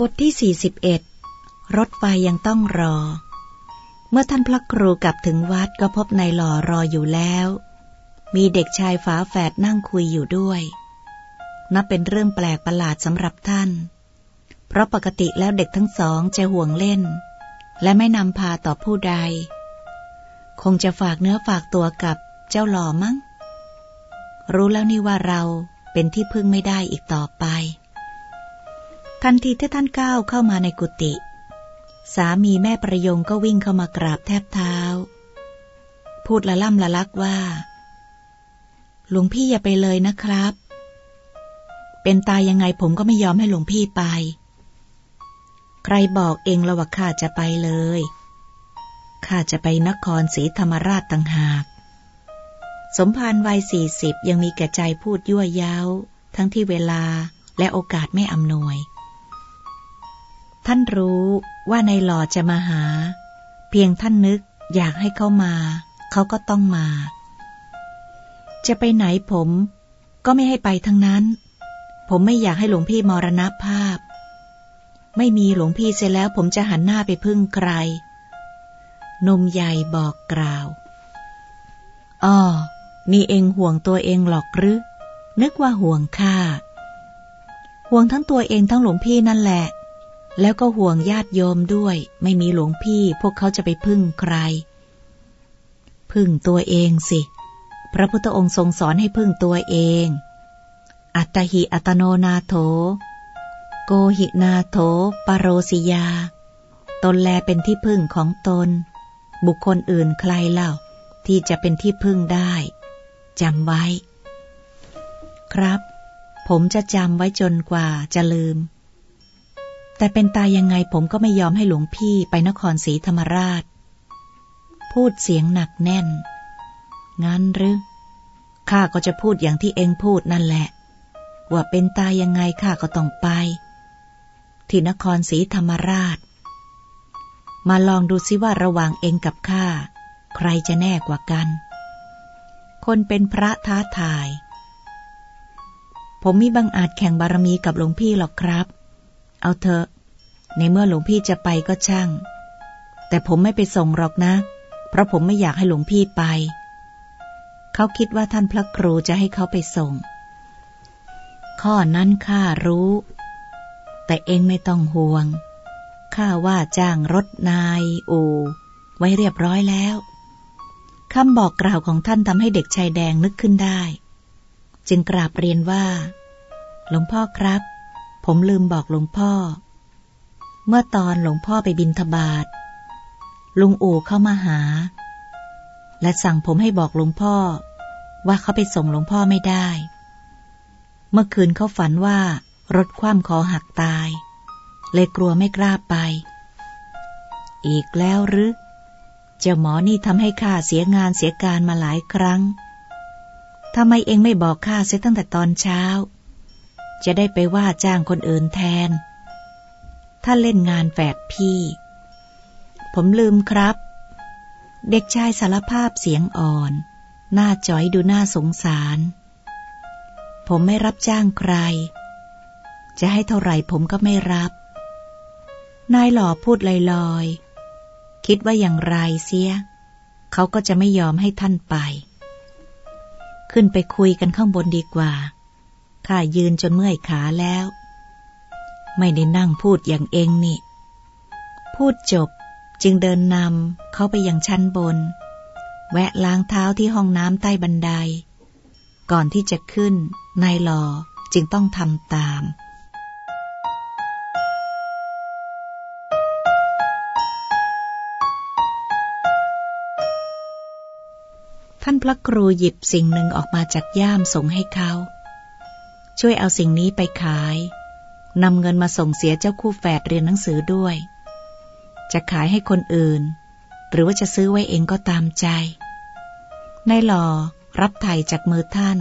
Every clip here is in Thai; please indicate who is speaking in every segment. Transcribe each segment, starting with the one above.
Speaker 1: บทที่ 41 รถไฟยังต้องรอ เมื่อท่านพระครูกลับถึงวัดก็พบนายหล่อรออยู่แล้ว มีเด็กชายฝาแฝดนั่งคุยอยู่ด้วย นับเป็นเรื่องแปลกประหลาดสำหรับท่าน เพราะปกติแล้วเด็กทั้งสองจะห่วงเล่น และไม่นำพาต่อผู้ใด คงจะฝากเนื้อฝากตัวกับเจ้าหล่อมั้ง รู้แล้วนี่ว่าเราเป็นที่พึ่งไม่ได้อีกต่อไป ทันทีที่ท่านก้าวเข้ามาในกุฏิสามีแม่ประยงก็วิ่งเข้ามากราบแทบเท้า พูดละล่ำละลักว่า หลวงพี่อย่าไปเลยนะครับ เป็นตายยังไงผมก็ไม่ยอมให้หลวงพี่ไป ใครบอกเองละว่าข้าจะไปเลยข้าจะไปนครศรีธรรมราชต่างหาก สมภารวัยสี่สิบยังมีแก่ใจพูดยั่วย้าทั้งที่เวลาและโอกาสไม่อำนวย ท่านรู้ว่าในหล่อจะมาหา เพียงท่านนึกอยากให้เขามา เขาก็ต้องมา จะไปไหนผม ก็ไม่ให้ไปทั้งนั้น ผมไม่อยากให้หลวงพี่มรณภาพ ไม่มีหลวงพี่เสร็จแล้วผมจะหันหน้าไปพึ่งใครนมใหญ่บอกกล่าวอ๋อนี่เองห่วงตัวเองหรอกหรือ นึกว่าห่วงข้าห่วงทั้งตัวเองทั้งหลวงพี่นั่นแหละ แล้วก็ห่วงญาติโยมด้วย ไม่มีหลวงพี่พวกเขาจะไปพึ่งใคร พึ่งตัวเองสิ พระพุทธองค์ทรงสอนให้พึ่งตัวเอง อัตหิอัตโนนาโถ โกหินาโถปโรสิยา ตนแลเป็นที่พึ่งของตน บุคคลอื่นใครเล่า ที่จะเป็นที่พึ่งได้จำไว้ ครับ ผมจะจำไว้จนกว่าจะลืม แต่เป็นตายยังไงผมก็ไม่ยอมให้หลวงพี่ไปนครศรีธรรมราช พูดเสียงหนักแน่น งั้นหรือ ข้าก็จะพูดอย่างที่เองพูดนั่นแหละ ว่าเป็นตายยังไงข้าก็ต้องไป ที่นครศรีธรรมราช มาลองดูซิว่าระหว่างเองกับข้าใครจะแน่กว่ากัน คนเป็นพระท้าทาย ผมมีบังอาจแข่งบารมีกับหลวงพี่หรอกครับ เอาเถอะ ในเมื่อหลวงพี่จะไปก็ช่าง แต่ผมไม่ไปส่งหรอกนะ เพราะผมไม่อยากให้หลวงพี่ไป เขาคิดว่าท่านพระครูจะให้เขาไปส่ง ข้อนั้นข้ารู้ แต่เองไม่ต้องห่วง ข้าว่าจ้างรถนายอูไว้เรียบร้อยแล้วคำบอกกล่าวของท่านทำให้เด็กชายแดงนึกขึ้นได้ จึงกราบเรียนว่า หลวงพ่อครับ ผมลืมบอกหลวงพ่อ เมื่อตอนหลวงพ่อไปบินทบาทลุงอู่เข้ามาหา และสั่งผมให้บอกหลวงพ่อ ว่าเขาไปส่งหลวงพ่อไม่ได้ เมื่อคืนเขาฝันว่ารถคว่ำคอหักตาย เลยกลัวไม่กล้าไป อีกแล้วหรือเจ้าหมอนี่ทำให้ข้าเสียงานเสียการมาหลายครั้งทำไมเองไม่บอกข้าเสียตั้งแต่ตอนเช้า จะได้ไปว่าจ้างคนอื่นแทน ถ้าเล่นงานแฝดพี่ ผมลืมครับ เด็กชายสารภาพเสียงอ่อน หน้าจ้อยดูน่าสงสาร ผมไม่รับจ้างใคร จะให้เท่าไหร่ผมก็ไม่รับ นายหล่อพูดลอยๆ คิดว่าอย่างไรเสีย เขาก็จะไม่ยอมให้ท่านไป ขึ้นไปคุยกันข้างบนดีกว่า ข้ายืนจนเมื่อยขาแล้ว ไม่ได้นั่งพูดอย่างเองนี่ พูดจบจึงเดินนำเขาไปยังชั้นบน แวะล้างเท้าที่ห้องน้ำใต้บันได ก่อนที่จะขึ้นนายหลอจึงต้องทำตาม ท่านพระครูหยิบสิ่งหนึ่งออกมาจากย่ามส่งให้เขา ช่วยเอาสิ่งนี้ไปขายนำเงินมาส่งเสียเจ้าคู่แฝดเรียนหนังสือด้วย จะขายให้คนอื่น หรือว่าจะซื้อไว้เองก็ตามใจนายหล่อรับไถ่จากมือท่าน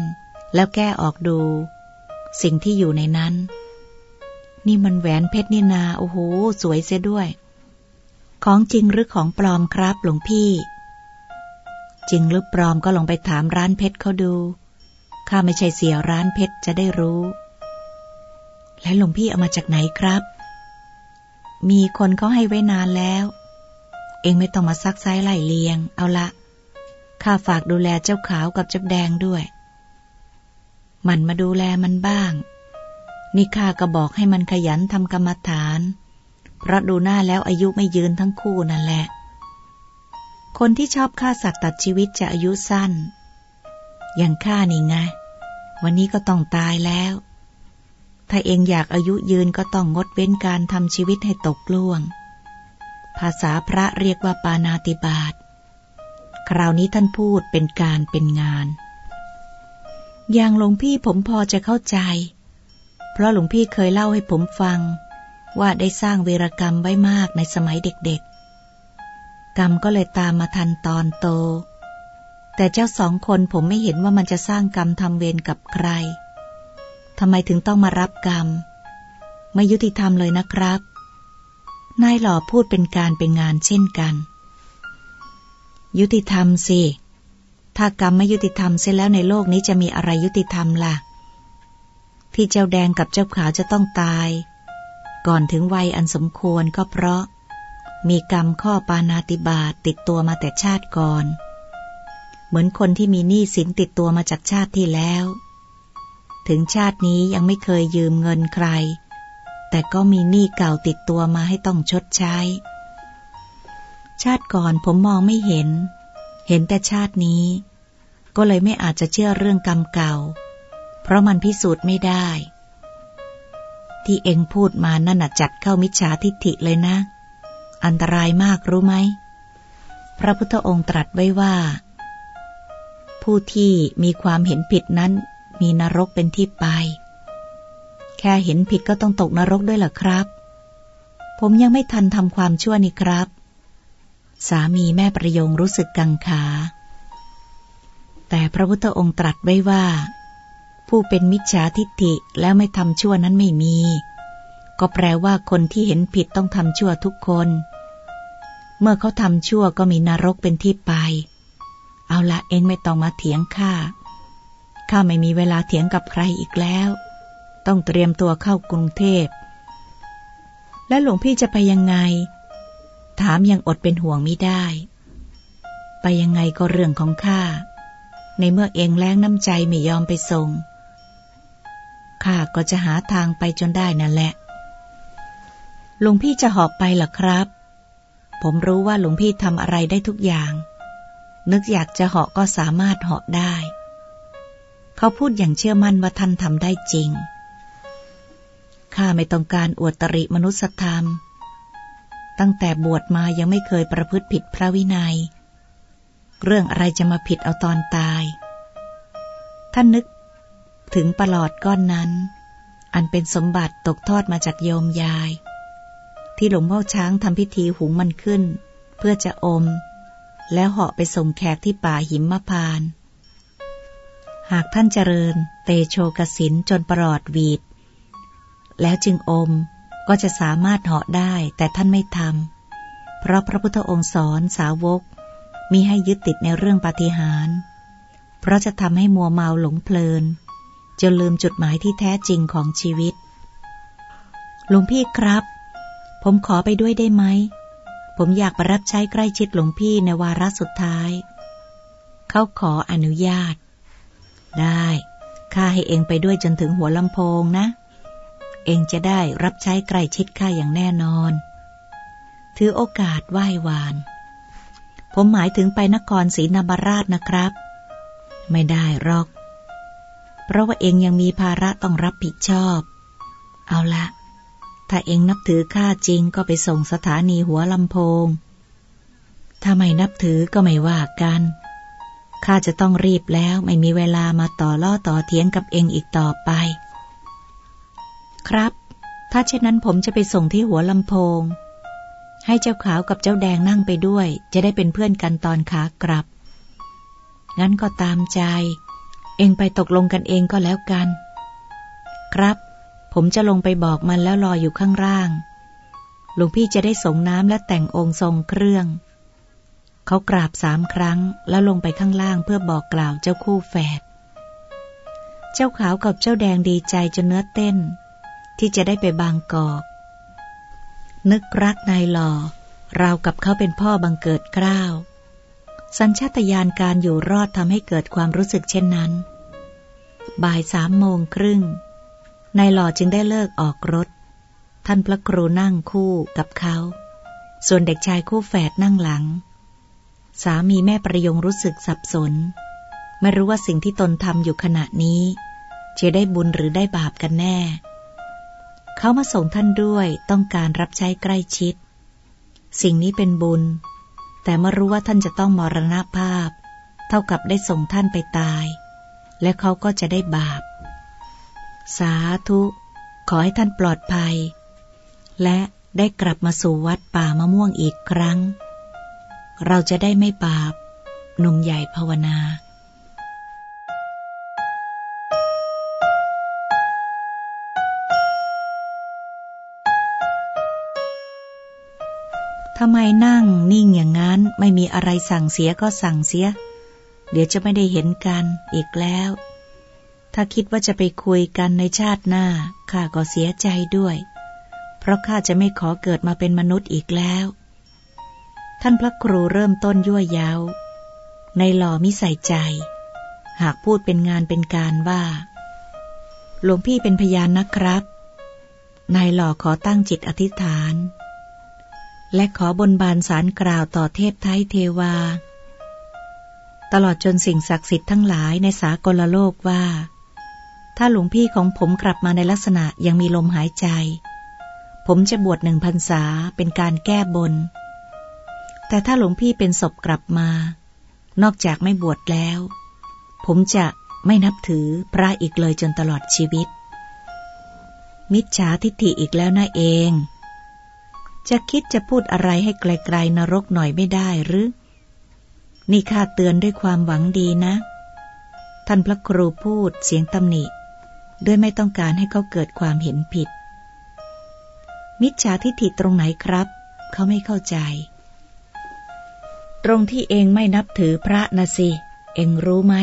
Speaker 1: แล้วแก้ออกดู สิ่งที่อยู่ในนั้น นี่มันแหวนเพชรนี่นา โอ้โห สวยเสียด้วย ของจริงหรือของปลอมครับหลวงพี่ จริงหรือปลอมก็ลองไปถามร้านเพชรเขาดู ข้าไม่ใช่เสียร้านเพชรจะได้รู้ และหลวงพี่เอามาจากไหนครับ มีคนเขาให้ไว้นานแล้ว เองไม่ต้องมาซักไซไล่เลียง เอาละข้าฝากดูแลเจ้าขาวกับเจ้าแดงด้วย มันมาดูแลมันบ้าง นี่ข้าก็บอกให้มันขยันทำกรรมฐาน เพราะดูหน้าแล้วอายุไม่ยืนทั้งคู่นั่นแหละ คนที่ชอบฆ่าสัตว์ตัดชีวิตจะอายุสั้น อย่างข้านี่ไง วันนี้ก็ต้องตายแล้ว ถ้าเองอยากอายุยืนก็ต้องงดเว้นการทำชีวิตให้ตกล่วง ภาษาพระเรียกว่าปานาติบาต คราวนี้ท่านพูดเป็นการเป็นงาน อย่างหลวงพี่ผมพอจะเข้าใจ เพราะหลวงพี่เคยเล่าให้ผมฟัง ว่าได้สร้างเวรกรรมไว้มากในสมัยเด็กๆ กรรมก็เลยตามมาทันตอนโต แต่เจ้าสองคนผมไม่เห็นว่ามันจะสร้างกรรมทำเวรกับใครทำไมถึงต้องมารับกรรม ไม่ยุติธรรมเลยนะครับ นายหล่อพูดเป็นการเป็นงานเช่นกัน ยุติธรรมสิ ถ้ากรรมไม่ยุติธรรมเสียแล้วในโลกนี้จะมีอะไรยุติธรรมล่ะ ที่เจ้าแดงกับเจ้าขาวจะต้องตาย ก่อนถึงวัยอันสมควรก็เพราะ มีกรรมข้อปานาติบาตติดตัวมาแต่ชาติก่อน เหมือนคนที่มีหนี้สินติดตัวมาจากชาติที่แล้ว ถึงชาตินี้ยังไม่เคยยืมเงินใคร แต่ก็มีหนี้เก่าติดตัวมาให้ต้องชดใช้ ชาติก่อนผมมองไม่เห็น เห็นแต่ชาตินี้ ก็เลยไม่อาจจะเชื่อเรื่องกรรมเก่า เพราะมันพิสูจน์ไม่ได้ ที่เองพูดมานั่นน่ะจัดเข้ามิจฉาทิฐิเลยนะ อันตรายมากรู้ไหม พระพุทธองค์ตรัสไว้ว่า ผู้ที่มีความเห็นผิดนั้น มีนรกเป็นที่ไป แค่เห็นผิดก็ต้องตกนรกด้วยหรอครับ ผมยังไม่ทันทำความชั่วนี่ครับ สามีแม่ประยงรู้สึกกังขา แต่พระพุทธองค์ตรัสไว้ว่า ผู้เป็นมิจฉาทิฏฐิแล้วไม่ทำชั่วนั้นไม่มี ก็แปลว่าคนที่เห็นผิดต้องทำชั่วทุกคน เมื่อเขาทำชั่วก็มีนรกเป็นที่ไป เอาละเองไม่ต้องมาเถียงข้า ข้าไม่มีเวลาเถียงกับใครอีกแล้ว ต้องเตรียมตัวเข้ากรุงเทพ และหลวงพี่จะไปยังไง ถามยังอดเป็นห่วงไม่ได้ ไปยังไงก็เรื่องของข้า ในเมื่อเองแล้งน้ำใจไม่ยอมไปส่ง ข้าก็จะหาทางไปจนได้นั่นแหละ หลวงพี่จะหอบไปหรอครับ ผมรู้ว่าหลวงพี่ทำอะไรได้ทุกอย่าง นึกอยากจะเหาะก็สามารถเหาะได้ เขาพูดอย่างเชื่อมั่นว่าท่านทำได้จริง ข้าไม่ต้องการอวดตริมนุสธรรม ตั้งแต่บวชมายังไม่เคยประพฤติผิดพระวินัย เรื่องอะไรจะมาผิดเอาตอนตาย ท่านนึกถึงประหลอดก้อนนั้น อันเป็นสมบัติตกทอดมาจากโยมยาย ที่หลวงพ่อช้างทำพิธีหุงมันขึ้น เพื่อจะอม แล้วเหาะไปส่งแขกที่ป่าหิมมะพาน หากท่านเจริญ เตโชกสินจนประหลอดวีด แล้วจึงอมก็จะสามารถเหาะได้แต่ท่านไม่ทำเพราะพระพุทธองค์สอนสาวกมีให้ยึดติดในเรื่องปฏิหารเพราะจะทำให้มัวเมาหลงเพลินจนลืมจุดหมายที่แท้จริงของชีวิตหลวงพี่ครับ ผมขอไปด้วยได้ไหม ผมอยากประรับใช้ใกล้ชิดหลวงพี่ในวาระสุดท้าย เขาขออนุญาต ได้ข้าให้เองไปด้วยจนถึงหัวลำโพงนะ เองจะได้รับใช้ใกล้ชิดข้าอย่างแน่นอน ถือโอกาสไหว้วาน ผมหมายถึงไปนครศรีนบราชนะครับ ไม่ได้หรอก เพราะว่าเองยังมีภาระต้องรับผิดชอบ เอาละ ถ้าเองนับถือข้าจริงก็ไปส่งสถานีหัวลำโพง ถ้าไม่นับถือก็ไม่ว่ากัน ข้าจะต้องรีบแล้วไม่มีเวลามาต่อล่อต่อเถียงกับเองอีกต่อไป ครับ ถ้าเช่นนั้นผมจะไปส่งที่หัวลำโพง ให้เจ้าขาวกับเจ้าแดงนั่งไปด้วย จะได้เป็นเพื่อนกันตอนขากลับ งั้นก็ตามใจ เองไปตกลงกันเองก็แล้วกัน ครับ ผมจะลงไปบอกมันแล้วรออยู่ข้างล่าง หลวงพี่จะได้สงน้ำและแต่งองค์ทรงเครื่อง เขากราบสามครั้งแล้วลงไปข้างล่างเพื่อบอกกล่าวเจ้าคู่แฝด เจ้าขาวกับเจ้าแดงดีใจจนเนื้อเต้น ที่จะได้ไปบางกอก นึกรักนายหล่อเรากับเขาเป็นพ่อบังเกิดกล้าว สัญชาตญาณการอยู่รอดทำให้เกิดความรู้สึกเช่นนั้น บ่ายสามโมงครึ่ง นายหล่อจึงได้เลิกออกรถ ท่านพระครูนั่งคู่กับเขา ส่วนเด็กชายคู่แฝดนั่งหลัง สามีแม่ประยงรู้สึกสับสน ไม่รู้ว่าสิ่งที่ตนทำอยู่ขณะนี้ จะได้บุญหรือได้บาปกันแน่ เขามาส่งท่านด้วยต้องการรับใช้ใกล้ชิด สิ่งนี้เป็นบุญ แต่เมื่อรู้ว่าท่านจะต้องมรณภาพ เท่ากับได้ส่งท่านไปตาย และเขาก็จะได้บาป สาธุ ขอให้ท่านปลอดภัย และได้กลับมาสู่วัดป่ามะม่วงอีกครั้ง เราจะได้ไม่บาปหนุ่มใหญ่ภาวนาทำไมนั่งนิ่งอย่างนั้นไม่มีอะไรสั่งเสียก็สั่งเสีย เดี๋ยวจะไม่ได้เห็นกันอีกแล้ว ถ้าคิดว่าจะไปคุยกันในชาติหน้าข้าก็เสียใจด้วย เพราะข้าจะไม่ขอเกิดมาเป็นมนุษย์อีกแล้ว ท่านพระครูเริ่มต้นยั่วยาวในหล่อมิใส่ใจ หากพูดเป็นงานเป็นการว่า หลวงพี่เป็นพยานนะครับ นายหล่อขอตั้งจิตอธิษฐาน และขอบนบานสารกล่าวต่อเทพไทยเทวาตลอดจนสิ่งศักดิ์สิทธิ์ทั้งหลายในสากลโลกว่า ถ้าหลวงพี่ของผมกลับมาในลักษณะยังมีลมหายใจ ผมจะบวชหนึ่งพรรษาเป็นการแก้บน แต่ถ้าหลวงพี่เป็นศพกลับมา นอกจากไม่บวชแล้ว ผมจะไม่นับถือพระอีกเลยจนตลอดชีวิต มิจฉาทิฏฐิอีกแล้วนะเอง จะคิดจะพูดอะไรให้ไกลๆนรกหน่อยไม่ได้หรือ นี่ข้าเตือนด้วยความหวังดีนะท่านพระครูพูดเสียงตำหนิ ด้วยไม่ต้องการให้เขาเกิดความเห็นผิด มิจฉาทิฏฐิตรงไหนครับ เขาไม่เข้าใจ ตรงที่เองไม่นับถือพระนะสิ เองรู้ไหม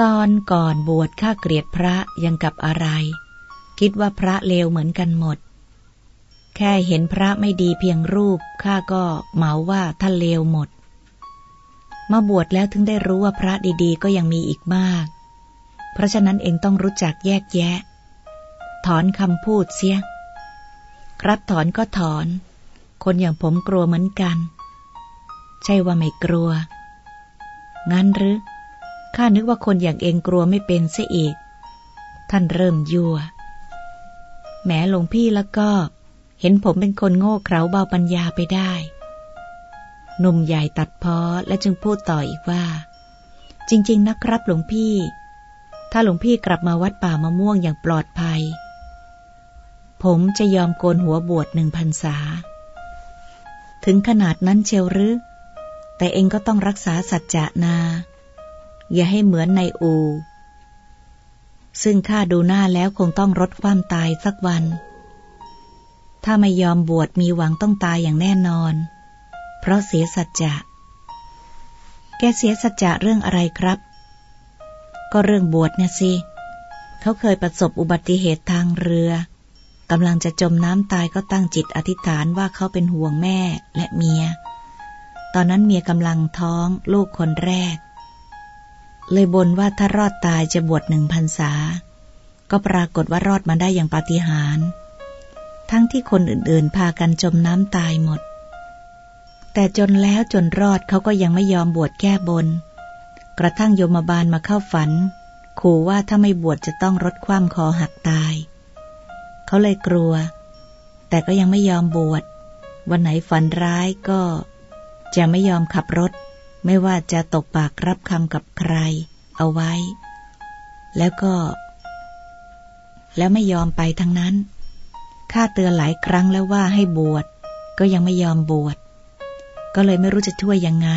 Speaker 1: ตอนก่อนบวชข้าเกลียดพระยังกับอะไร คิดว่าพระเลวเหมือนกันหมด แค่เห็นพระไม่ดีเพียงรูปข้าก็เหมาว่าท่านเลวหมด มาบวชแล้วถึงได้รู้ว่าพระดีๆ ก็ยังมีอีกมาก เพราะฉะนั้นเองต้องรู้จักแยกแยะ ถอนคำพูดเสียครับถอนก็ถอน คนอย่างผมกลัวเหมือนกัน ใช่ว่าไม่กลัว งั้นหรือ ข้านึกว่าคนอย่างเองกลัวไม่เป็นเสียอีก ท่านเริ่มยั่ว แม้หลวงพี่แล้วก็ เห็นผมเป็นคนโง่เขลาเบาปัญญาไปได้หนุ่มใหญ่ตัดพ้อและจึงพูดต่ออีกว่า จริง ๆ นะครับหลวงพี่ ถ้าหลวงพี่กลับมาวัดป่ามะม่วงอย่างปลอดภัย ผมจะยอมโกนหัวบวชหนึ่งพันษา ถึงขนาดนั้นเชียวหรือ แต่เองก็ต้องรักษาสัจจะนา อย่าให้เหมือนในอู ซึ่งข้าดูหน้าแล้วคงต้องรดความตายสักวัน ถ้าไม่ยอมบวชมีหวังต้องตายอย่างแน่นอน เพราะเสียสัจจะ แกเสียสัจจะเรื่องอะไรครับ ก็เรื่องบวชเนี่ยสิ เขาเคยประสบอุบัติเหตุทางเรือกำลังจะจมน้ำตายก็ตั้งจิตอธิษฐานว่าเขาเป็นห่วงแม่และเมีย ตอนนั้นเมียกำลังท้องลูกคนแรก เลยบนว่าถ้ารอดตายจะบวชหนึ่งพันษา ก็ปรากฏว่ารอดมาได้อย่างปาฏิหาริย์ ทั้งที่คนอื่นๆ พากันจมน้ำตายหมด แต่จนแล้วจนรอดเขาก็ยังไม่ยอมบวชแก้บน กระทั่งโยมบาลมาเข้าฝันขู่ว่าถ้าไม่บวชจะต้องรดความคอหักตาย เขาเลยกลัว แต่ก็ยังไม่ยอมบวช วันไหนฝันร้ายก็ จะไม่ยอมขับรถ ไม่ว่าจะตกปากรับคำกับใคร เอาไว้ แล้วก็ แล้วไม่ยอมไปทั้งนั้น ข้าเตือนหลายครั้งแล้วว่าให้บวช ก็ยังไม่ยอมบวช ก็เลยไม่รู้จะช่วยยังไง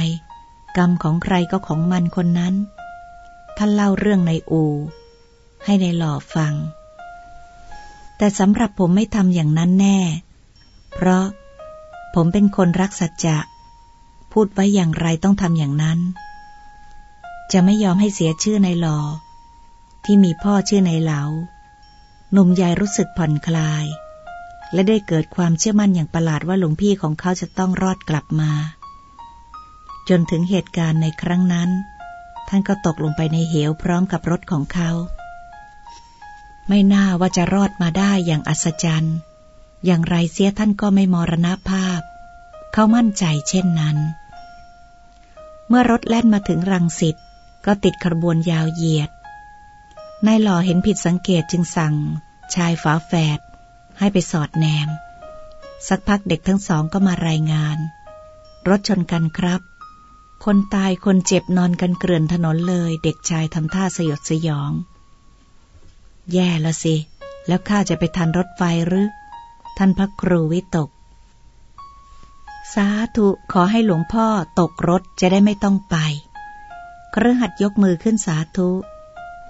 Speaker 1: กรรมของใครก็ของมันคนนั้น ท่านเล่าเรื่องในอู ให้ในหล่อฟัง แต่สำหรับผมไม่ทำอย่างนั้นแน่ เพราะผมเป็นคนรักสัจจะ พูดไว้อย่างไรต้องทำอย่างนั้น จะไม่ยอมให้เสียชื่อในหล่อที่มีพ่อชื่อในเหลาหนุ่มใหญ่รู้สึกผ่อนคลาย และได้เกิดความเชื่อมั่นอย่างประหลาดว่าหลวงพี่ของเขาจะต้องรอดกลับมา จนถึงเหตุการณ์ในครั้งนั้น ท่านก็ตกลงไปในเหวพร้อมกับรถของเขา ไม่น่าว่าจะรอดมาได้อย่างอัศจรรย์ อย่างไรเสียท่านก็ไม่มรณภาพ เขามั่นใจเช่นนั้น เมื่อรถแล่นมาถึงรังสิตก็ติดขบวนยาวเหยียด นายหล่อเห็นผิดสังเกตจึงสั่ง ชายฝาแฝดให้ไปสอดแนม สักพักเด็กทั้งสองก็มารายงาน รถชนกันครับ คนตายคนเจ็บนอนกันเกลื่อนถนนเลย เด็กชายทำท่าสยดสยอง แย่ละสิ แล้วข้าจะไปทันรถไฟหรือ ท่านพระครูวิตก สาธุขอให้หลวงพ่อตกรถจะได้ไม่ต้องไปเครือหัดยกมือขึ้นสาธุ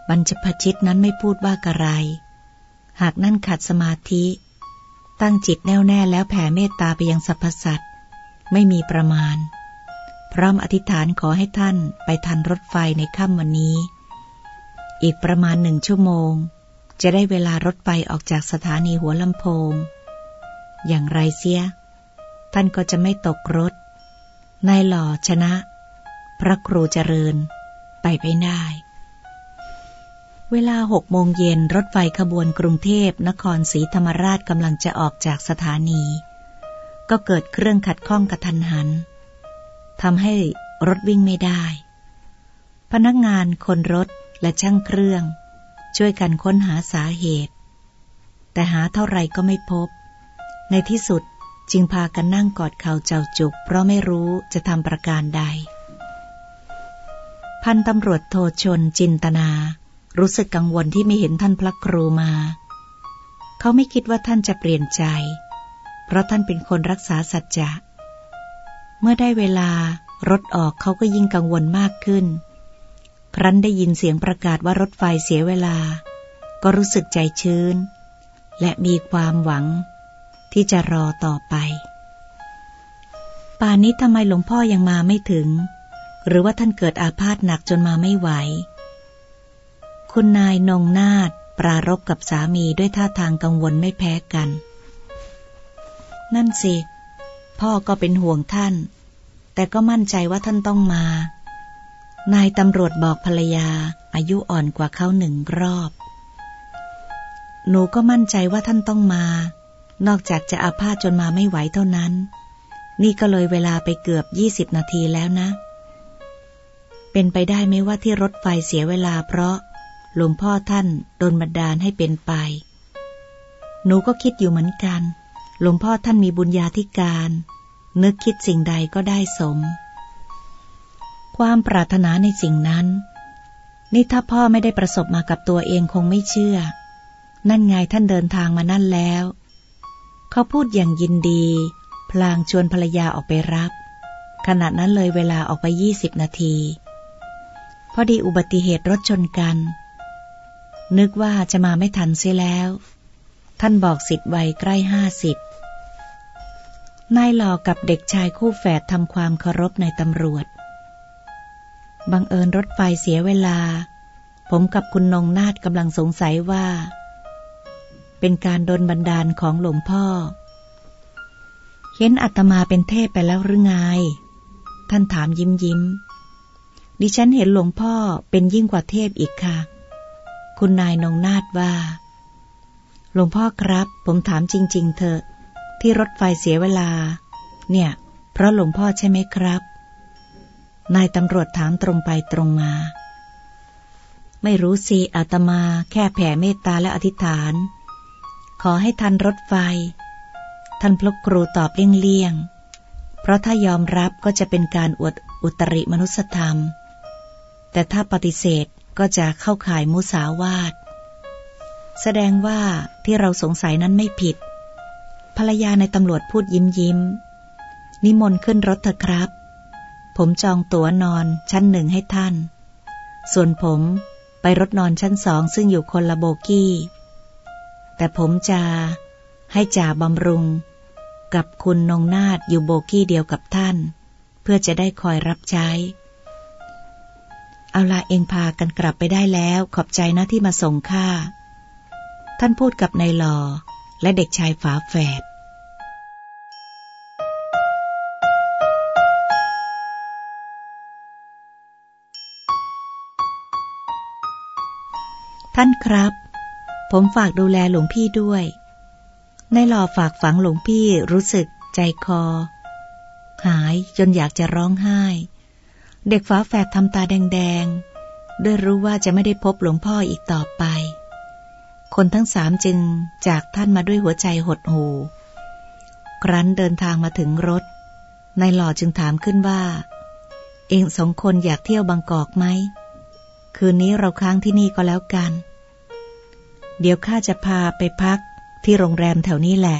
Speaker 1: บรรจพชิตนั้นไม่พูดว่ากระไร หากนั่นขัดสมาธิ ตั้งจิตแน่วแน่แล้วแผ่เมตตาไปยังสรรพสัตว์ไม่มีประมาณ พร้อมอธิษฐานขอให้ท่านไปทันรถไฟในค่ำวันนี้ อีกประมาณหนึ่งชั่วโมง จะได้เวลารถไฟออกจากสถานีหัวลำโพง อย่างไรเสีย ท่านก็จะไม่ตกรถ นายหล่อชนะ พระครูเจริญ ไปไปได้ เวลาหกโมงเย็นรถไฟขบวนกรุงเทพนครศรีธรรมราชกำลังจะออกจากสถานี ก็เกิดเครื่องขัดข้องกระทันหัน ทำให้รถวิ่งไม่ได้ พนักงานคนรถและช่างเครื่อง ช่วยกันค้นหาสาเหตุ แต่หาเท่าไรก็ไม่พบ ในที่สุดจึงพากันนั่งกอดเข่าเจ้าจุก เพราะไม่รู้จะทำประการใด พันตำรวจโทชนจินตนา รู้สึกกังวลที่ไม่เห็นท่านพระครูมา เขาไม่คิดว่าท่านจะเปลี่ยนใจ เพราะท่านเป็นคนรักษาสัจจะ เมื่อได้เวลารถออกเขาก็ยิ่งกังวลมากขึ้น ครั้นได้ยินเสียงประกาศว่ารถไฟเสียเวลา ก็รู้สึกใจชื้น และมีความหวัง ที่จะรอต่อไป ป่านนี้ทำไมหลวงพ่อยังมาไม่ถึง หรือว่าท่านเกิดอาพาธหนักจนมาไม่ไหว คุณนายนงนาฏปรารบกับสามีด้วยท่าทางกังวลไม่แพ้กัน นั่นสิ พ่อก็เป็นห่วงท่าน แต่ก็มั่นใจว่าท่านต้องมา นายตำรวจบอกภรรยาอายุอ่อนกว่าเขาหนึ่งรอบ หนูก็มั่นใจว่าท่านต้องมา นอกจากจะอาพาธจนมาไม่ไหวเท่านั้น นี่ก็เลยเวลาไปเกือบยี่สิบนาทีแล้วนะ เป็นไปได้ไหมว่าที่รถไฟเสียเวลาเพราะหลวงพ่อท่านโดนบันดาลให้เป็นไป หนูก็คิดอยู่เหมือนกัน หลวงพ่อท่านมีบุญญาธิการ นึกคิดสิ่งใดก็ได้สม ความปรารถนาในสิ่งนั้น นี่ถ้าพ่อไม่ได้ประสบมากับตัวเองคงไม่เชื่อ นั่นไงท่านเดินทางมานั่นแล้ว เขาพูดอย่างยินดี พลางชวนภรรยาออกไปรับ ขณะนั้นเลยเวลาออกไปยี่สิบนาที พอดีอุบัติเหตุรถชนกัน นึกว่าจะมาไม่ทันเสียแล้วท่านบอกสิทธิ์วัยใกล้ห้าสิบ นายหลอกับเด็กชายคู่แฝดทำความเคารพในตำรวจ บังเอิญรถไฟเสียเวลา ผมกับคุณนงนาฏกำลังสงสัยว่า เป็นการดนบันดาลของหลวงพ่อ เห็นอัตมาเป็นเทพไปแล้วหรือไง ท่านถามยิ้มยิ้ม ดิฉันเห็นหลวงพ่อเป็นยิ่งกว่าเทพอีกค่ะ คุณนายนงนาดว่า หลวงพ่อครับ ผมถามจริง ๆ เถอะ ที่รถไฟเสียเวลา เนี่ย เพราะหลวงพ่อใช่ไหมครับ นายตำรวจถามตรงไปตรงมา ไม่รู้สิอาตมาแค่แผ่เมตตาและอธิษฐาน ขอให้ทันรถไฟ ท่านพลกครูตอบเลี่ยงๆ เพราะถ้ายอมรับก็จะเป็นการอวดอุตริมนุสธรรม แต่ถ้าปฏิเสธก็จะเข้าข่ายมุสาวาท แสดงว่าที่เราสงสัยนั้นไม่ผิด ภรรยาในตำรวจพูดยิ้มยิ้ม นิมนต์ขึ้นรถเถอะครับ ผมจองตั๋วนอนชั้นหนึ่งให้ท่าน ส่วนผมไปรถนอนชั้นสองซึ่งอยู่คนละโบกี้ แต่ผมจะให้จ่าบำรุง กับคุณนงนาดอยู่โบกี้เดียวกับท่าน เพื่อจะได้คอยรับใช้ เอาละเองพากันกลับไปได้แล้วขอบใจนะที่มาส่งข้าท่านพูดกับนายหลอ และเด็กชายฝาแฝดท่านครับ ผมฝากดูแลหลวงพี่ด้วย ในหล่อฝากฝังหลวงพี่รู้สึกใจคอ หายจนอยากจะร้องไห้ เด็กฝาแฝดทำตาแดงๆ ด้วยรู้ว่าจะไม่ได้พบหลวงพ่ออีกต่อไป คนทั้งสามจึงจากท่านมาด้วยหัวใจหดหูครั้นเดินทางมาถึงรถ นายหล่อจึงถามขึ้นว่า เองสองคนอยากเที่ยวบางกอกไหม คืนนี้เราค้างที่นี่ก็แล้วกัน เดี๋ยวข้าจะพาไปพักที่โรงแรมแถวนี้แหละ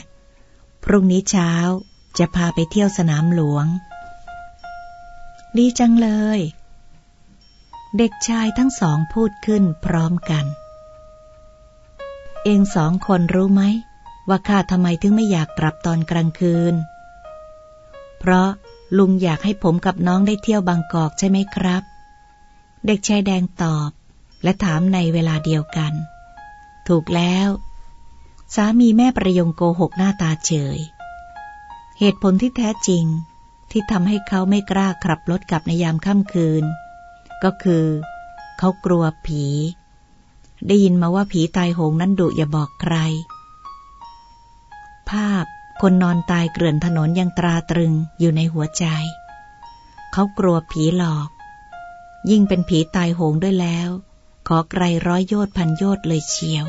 Speaker 1: พรุ่งนี้เช้าจะพาไปเที่ยวสนามหลวง ดีจังเลย เด็กชายทั้งสองพูดขึ้นพร้อมกัน เองสองคนรู้ไหม ว่าข้าทำไมถึงไม่อยากกลับตอนกลางคืน เพราะลุงอยากให้ผมกับน้องได้เที่ยวบางกอกใช่ไหมครับ เด็กชายแดงตอบ และถามในเวลาเดียวกัน ถูกแล้ว สามีแม่ประยงโกหกหน้าตาเฉย เหตุผลที่แท้จริงที่ทำให้เขาไม่กล้าขับรถกลับในยามค่ำคืน ก็คือ เขากลัวผี ได้ยินมาว่าผีตายโหงนั้นดุอย่าบอกใคร ภาพคนนอนตายเกลื่อนถนนยังตราตรึงอยู่ในหัวใจ เขากลัวผีหลอก ยิ่งเป็นผีตายโหงด้วยแล้ว ขอไกลร้อยโยชน์พันโยชน์เลยเชียว